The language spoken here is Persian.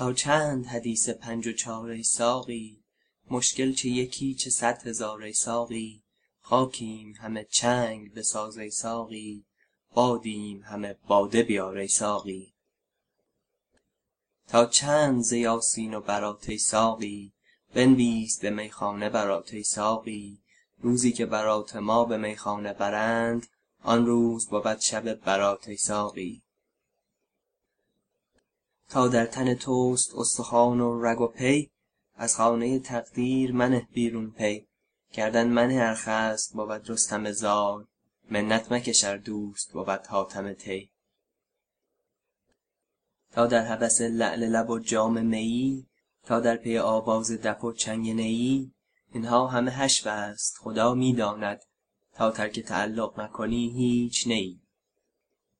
تا چند حدیث پنج و چار ای ساقی؟ مشکل چه یکی چه صد هزار ای ساقی؟ خاکیم همه چنگ بساز ای ساقی بادیم همه باده بیار ای ساقی. تا چند ز یاسین و برات ای ساقی؟ بنویس به میخانه برات ای ساقی. روزی که برات ما به میخانه برند آن روز بود شب برات ای ساقی. تا در تن توست استخوان و رگ و پی. از خانه تقدیر منه بیرون پی. گردن منه ار خصم بود رستم زال منت مکش دوست بود حاتم طی. تا در هوس لعل لب و جام میی. تا در پی آواز دف و چنگ نیی. این ها همه حشو است خدا می داند تا ترک تعلق نکنی هیچ نیی.